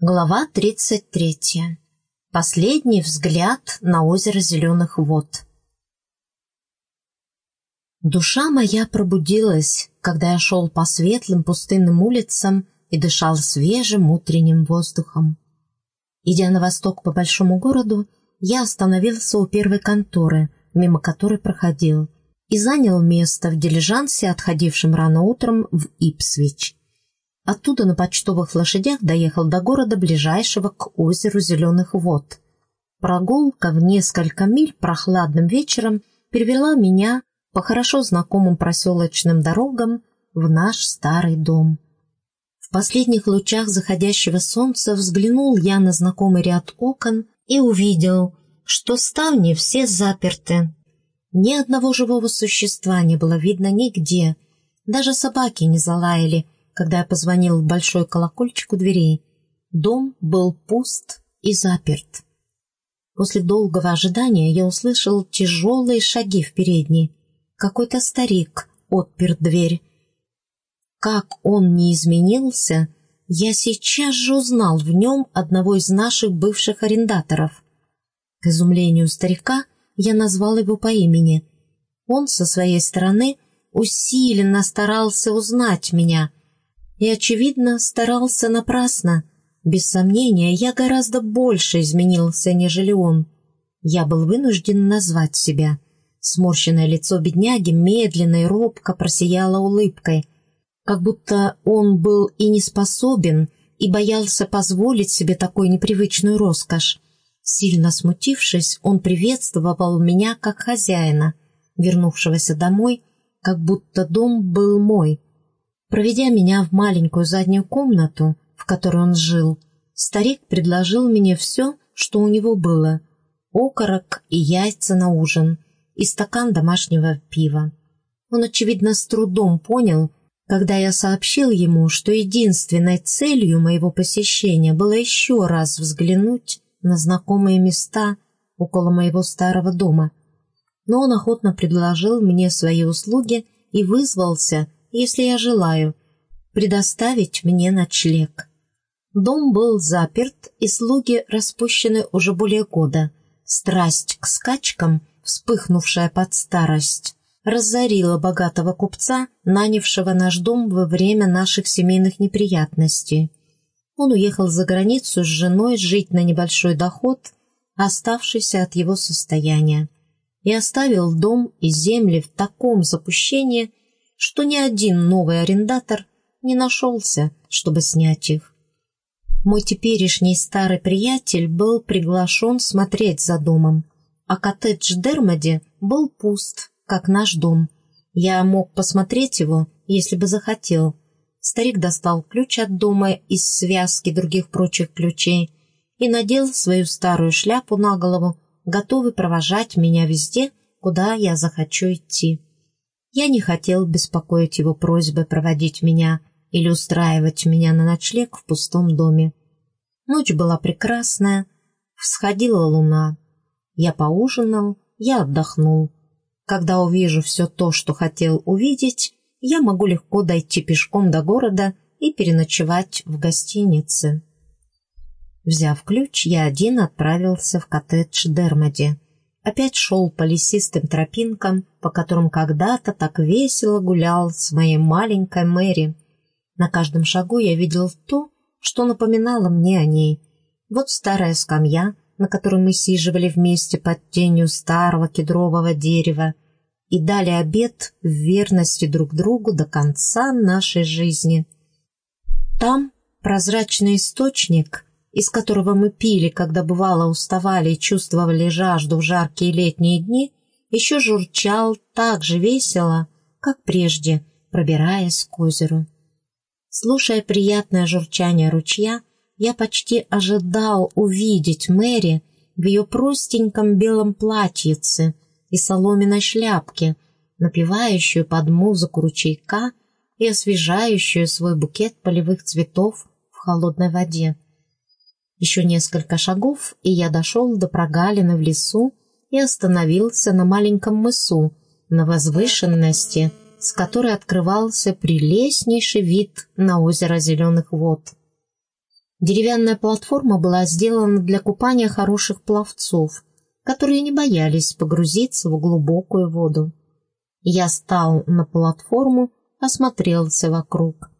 Глава 33. Последний взгляд на озеро Зеленых вод. Душа моя пробудилась, когда я шел по светлым пустынным улицам и дышал свежим утренним воздухом. Идя на восток по большому городу, я остановился у первой конторы, мимо которой проходил, и занял место в дилижансе, отходившем рано утром в Ипсвич. Оттуда на почтовых лошадях доехал до города, ближайшего к озеру Зеленых вод. Прогулка в несколько миль прохладным вечером перевела меня по хорошо знакомым проселочным дорогам в наш старый дом. В последних лучах заходящего солнца взглянул я на знакомый ряд окон и увидел, что ставни все заперты. Ни одного живого существа не было видно нигде, даже собаки не залаяли — когда я позвонил в большой колокольчик у дверей. Дом был пуст и заперт. После долгого ожидания я услышал тяжелые шаги в передней. Какой-то старик отпер дверь. Как он не изменился, я сейчас же узнал в нем одного из наших бывших арендаторов. К изумлению старика я назвал его по имени. Он со своей стороны усиленно старался узнать меня — и, очевидно, старался напрасно. Без сомнения, я гораздо больше изменился, нежели он. Я был вынужден назвать себя. Сморщенное лицо бедняги медленно и робко просияло улыбкой, как будто он был и не способен, и боялся позволить себе такую непривычную роскошь. Сильно смутившись, он приветствовал меня как хозяина, вернувшегося домой, как будто дом был мой — Проведя меня в маленькую заднюю комнату, в которой он жил, старик предложил мне все, что у него было — окорок и яйца на ужин, и стакан домашнего пива. Он, очевидно, с трудом понял, когда я сообщил ему, что единственной целью моего посещения было еще раз взглянуть на знакомые места около моего старого дома. Но он охотно предложил мне свои услуги и вызвался — если я желаю, предоставить мне ночлег. Дом был заперт, и слуги распущены уже более года. Страсть к скачкам, вспыхнувшая под старость, разорила богатого купца, нанявшего наш дом во время наших семейных неприятностей. Он уехал за границу с женой жить на небольшой доход, оставшийся от его состояния, и оставил дом и земли в таком запущении, что ни один новый арендатор не нашелся, чтобы снять их. Мой теперешний старый приятель был приглашен смотреть за домом, а коттедж Дермоди был пуст, как наш дом. Я мог посмотреть его, если бы захотел. Старик достал ключ от дома из связки других прочих ключей и надел свою старую шляпу на голову, готовый провожать меня везде, куда я захочу идти. Я не хотел беспокоить его просьбой проводить меня или устраивать меня на ночлег в пустом доме. Ночь была прекрасная, всходила луна. Я поужинал, я отдохнул. Когда увижу все то, что хотел увидеть, я могу легко дойти пешком до города и переночевать в гостинице. Взяв ключ, я один отправился в коттедж Дермоди опять шел по лесистым тропинкам, по которым когда-то так весело гулял с моей маленькой Мэри. На каждом шагу я видел то, что напоминало мне о ней. Вот старая скамья, на которой мы сиживали вместе под тенью старого кедрового дерева и дали обет в верности друг другу до конца нашей жизни. Там прозрачный источник — из которого мы пили, когда бывало уставали и чувствовали жажду в жаркие летние дни, еще журчал так же весело, как прежде, пробираясь к озеру. Слушая приятное журчание ручья, я почти ожидал увидеть Мэри в ее простеньком белом платьице и соломенной шляпке, напевающую под музыку ручейка и освежающую свой букет полевых цветов в холодной воде. Еще несколько шагов, и я дошел до прогалины в лесу и остановился на маленьком мысу, на возвышенности, с которой открывался прелестнейший вид на озеро Зеленых вод. Деревянная платформа была сделана для купания хороших пловцов, которые не боялись погрузиться в глубокую воду. Я стал на платформу, осмотрелся вокруг.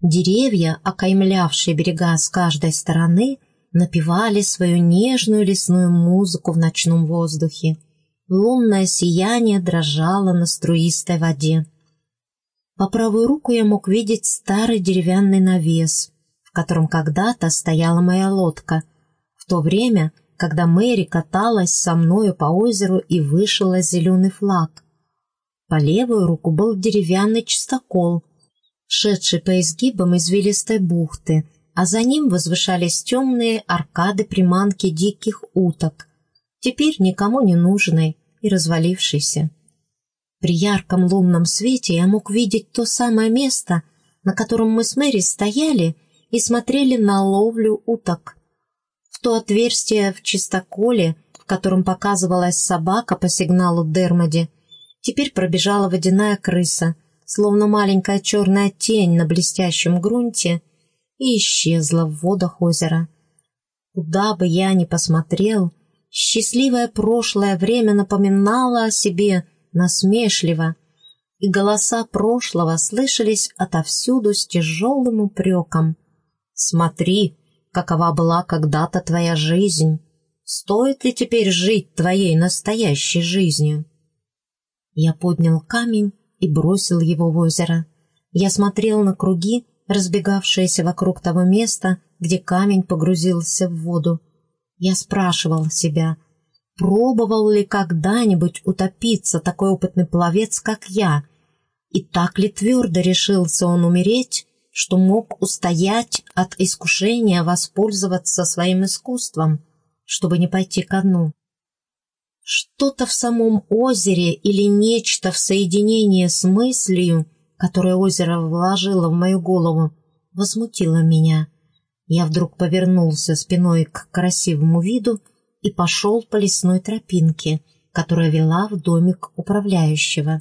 Деревья, окаймлявшие берега с каждой стороны, напевали свою нежную лесную музыку в ночном воздухе. Лунное сияние дрожало на струистой воде. По правую руку я мог видеть старый деревянный навес, в котором когда-то стояла моя лодка, в то время, когда Мэри каталась со мною по озеру и вышила зеленый флаг. По левую руку был деревянный чистокол, шедший по изгибам извилистой бухты, а за ним возвышались темные аркады приманки диких уток, теперь никому не нужной и развалившейся. При ярком лунном свете я мог видеть то самое место, на котором мы с Мэри стояли и смотрели на ловлю уток. В то отверстие в чистоколе, в котором показывалась собака по сигналу Дермоди, теперь пробежала водяная крыса — словно маленькая черная тень на блестящем грунте, и исчезла в водах озера. Куда бы я ни посмотрел, счастливое прошлое время напоминало о себе насмешливо, и голоса прошлого слышались отовсюду с тяжелым упреком. «Смотри, какова была когда-то твоя жизнь! Стоит ли теперь жить твоей настоящей жизнью?» Я поднял камень и бросил его в озеро. Я смотрел на круги, разбегавшиеся вокруг того места, где камень погрузился в воду. Я спрашивал себя, пробовал ли когда-нибудь утопиться такой опытный пловец, как я, и так ли твердо решился он умереть, что мог устоять от искушения воспользоваться своим искусством, чтобы не пойти ко дну. Что-то в самом озере или нечто в соединении с мыслью, которое озеро вложило в мою голову, возмутило меня. Я вдруг повернулся спиной к красивому виду и пошел по лесной тропинке, которая вела в домик управляющего.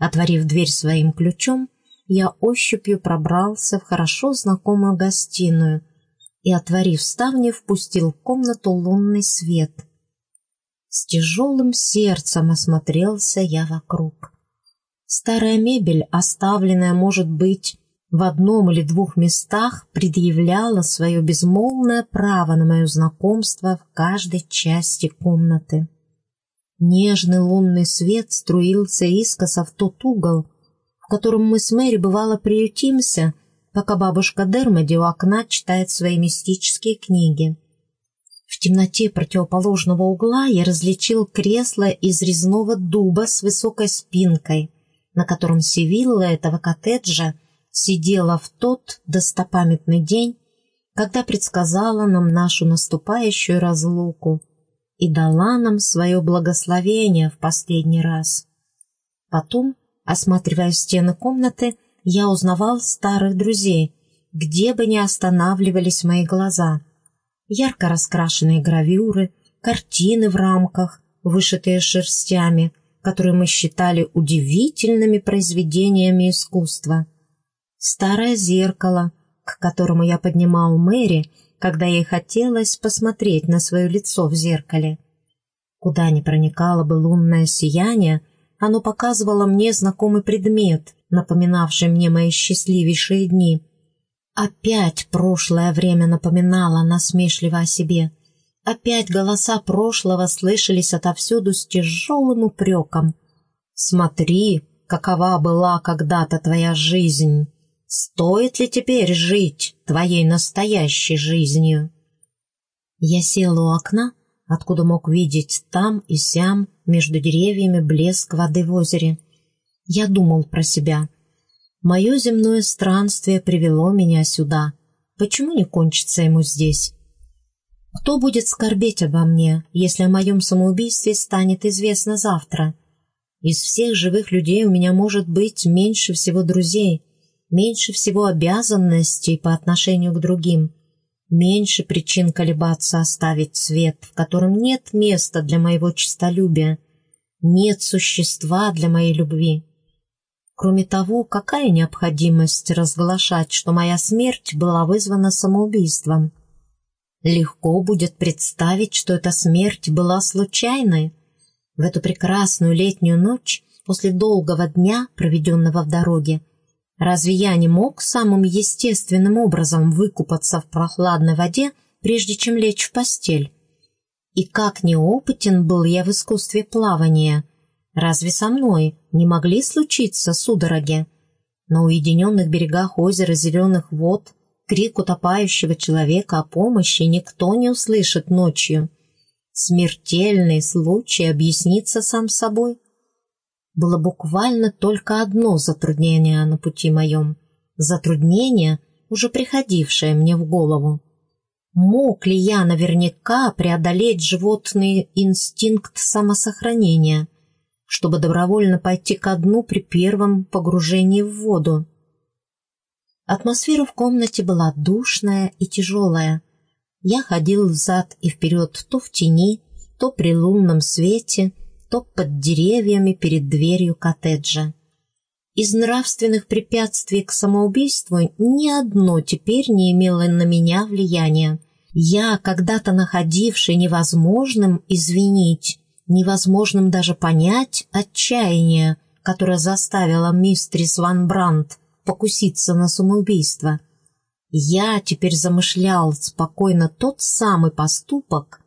Отворив дверь своим ключом, я ощупью пробрался в хорошо знакомую гостиную и, отворив ставни, впустил в комнату лунный свет — с тяжелым сердцем осмотрелся я вокруг. Старая мебель, оставленная, может быть, в одном или двух местах, предъявляла свое безмолвное право на мое знакомство в каждой части комнаты. Нежный лунный свет струился искоса в тот угол, в котором мы с Мэри бывало приютимся, пока бабушка Дермоди у окна читает свои мистические книги. Темноте противоположного угла я различил кресло из резного дуба с высокой спинкой, на котором Севилла этого коттеджа сидела в тот достопамятный день, когда предсказала нам нашу наступающую разлуку и дала нам свое благословение в последний раз. Потом, осматривая стены комнаты, я узнавал старых друзей, где бы ни останавливались мои глаза — ярко раскрашенные гравюры, картины в рамках, вышитые шерстями, которые мы считали удивительными произведениями искусства. Старое зеркало, к которому я поднимал Мэри, когда ей хотелось посмотреть на свое лицо в зеркале. Куда ни проникало бы лунное сияние, оно показывало мне знакомый предмет, напоминавший мне мои счастливейшие дни — Опять прошлое время напоминало насмешливо о себе. Опять голоса прошлого слышались отовсюду с тяжелым упреком. «Смотри, какова была когда-то твоя жизнь! Стоит ли теперь жить твоей настоящей жизнью?» Я сел у окна, откуда мог видеть там и сям между деревьями блеск воды в озере. Я думал про себя — Мое земное странствие привело меня сюда. Почему не кончится ему здесь? Кто будет скорбеть обо мне, если о моем самоубийстве станет известно завтра? Из всех живых людей у меня может быть меньше всего друзей, меньше всего обязанностей по отношению к другим, меньше причин колебаться оставить свет, в котором нет места для моего честолюбия, нет существа для моей любви. Кроме того, какая необходимость разглашать, что моя смерть была вызвана самоубийством? Легко будет представить, что эта смерть была случайной. В эту прекрасную летнюю ночь, после долгого дня, проведенного в дороге, разве я не мог самым естественным образом выкупаться в прохладной воде, прежде чем лечь в постель? И как неопытен был я в искусстве плавания, разве со мной не могли случиться судороги? На уединенных берегах озера Зеленых вод крик утопающего человека о помощи никто не услышит ночью. Смертельный случай объяснится сам собой. Было буквально только одно затруднение на пути моем. Затруднение, уже приходившее мне в голову. Мог ли я наверняка преодолеть животный инстинкт самосохранения, чтобы добровольно пойти ко дну при первом погружении в воду? Атмосфера в комнате была душная и тяжелая. Я ходил взад и вперед то в тени, то при лунном свете, то под деревьями перед дверью коттеджа. Из нравственных препятствий к самоубийству ни одно теперь не имело на меня влияния. Я, когда-то находивший невозможным извинить, невозможным даже понять отчаяние, которое заставило мистрис Ван Брандт покуситься на самоубийство. Я теперь замышлял спокойно тот самый поступок,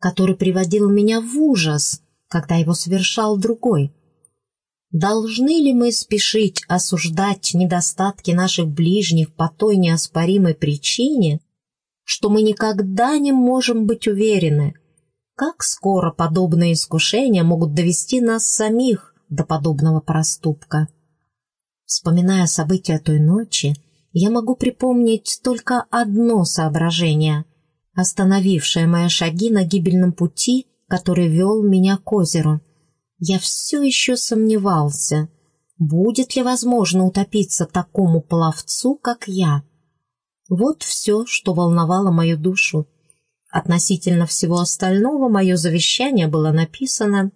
который приводил меня в ужас, когда его совершал другой. Должны ли мы спешить осуждать недостатки наших ближних по той неоспоримой причине, что мы никогда не можем быть уверены, как скоро подобные искушения могут довести нас самих до подобного проступка? Вспоминая события той ночи, я могу припомнить только одно соображение, остановившее мои шаги на гибельном пути, который вел меня к озеру — я все еще сомневался, будет ли возможно утопиться такому пловцу, как я. Вот все, что волновало мою душу. Относительно всего остального мое завещание было написано.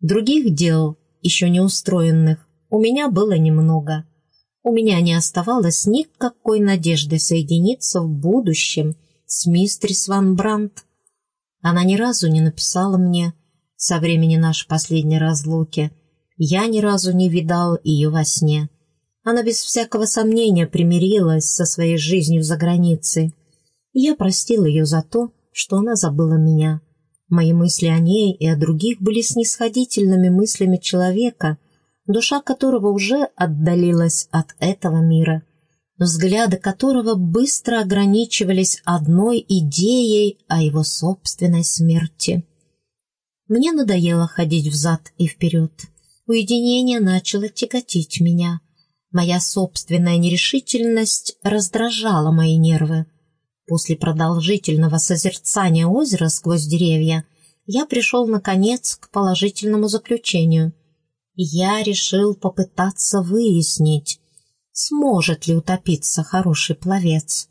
Других дел, еще не устроенных, у меня было немного. У меня не оставалось никакой надежды соединиться в будущем с мистерис Ван Брандт. Она ни разу не написала мне со времени нашей последней разлуки. Я ни разу не видал ее во сне. Она без всякого сомнения примирилась со своей жизнью за границей. Я простил ее за то, что она забыла меня. Мои мысли о ней и о других были снисходительными мыслями человека, душа которого уже отдалилась от этого мира, взгляды которого быстро ограничивались одной идеей о его собственной смерти. Мне надоело ходить взад и вперед. Уединение начало тяготить меня. Моя собственная нерешительность раздражала мои нервы. После продолжительного созерцания озера сквозь деревья я пришел, наконец, к положительному заключению. Я решил попытаться выяснить, сможет ли утопиться хороший пловец.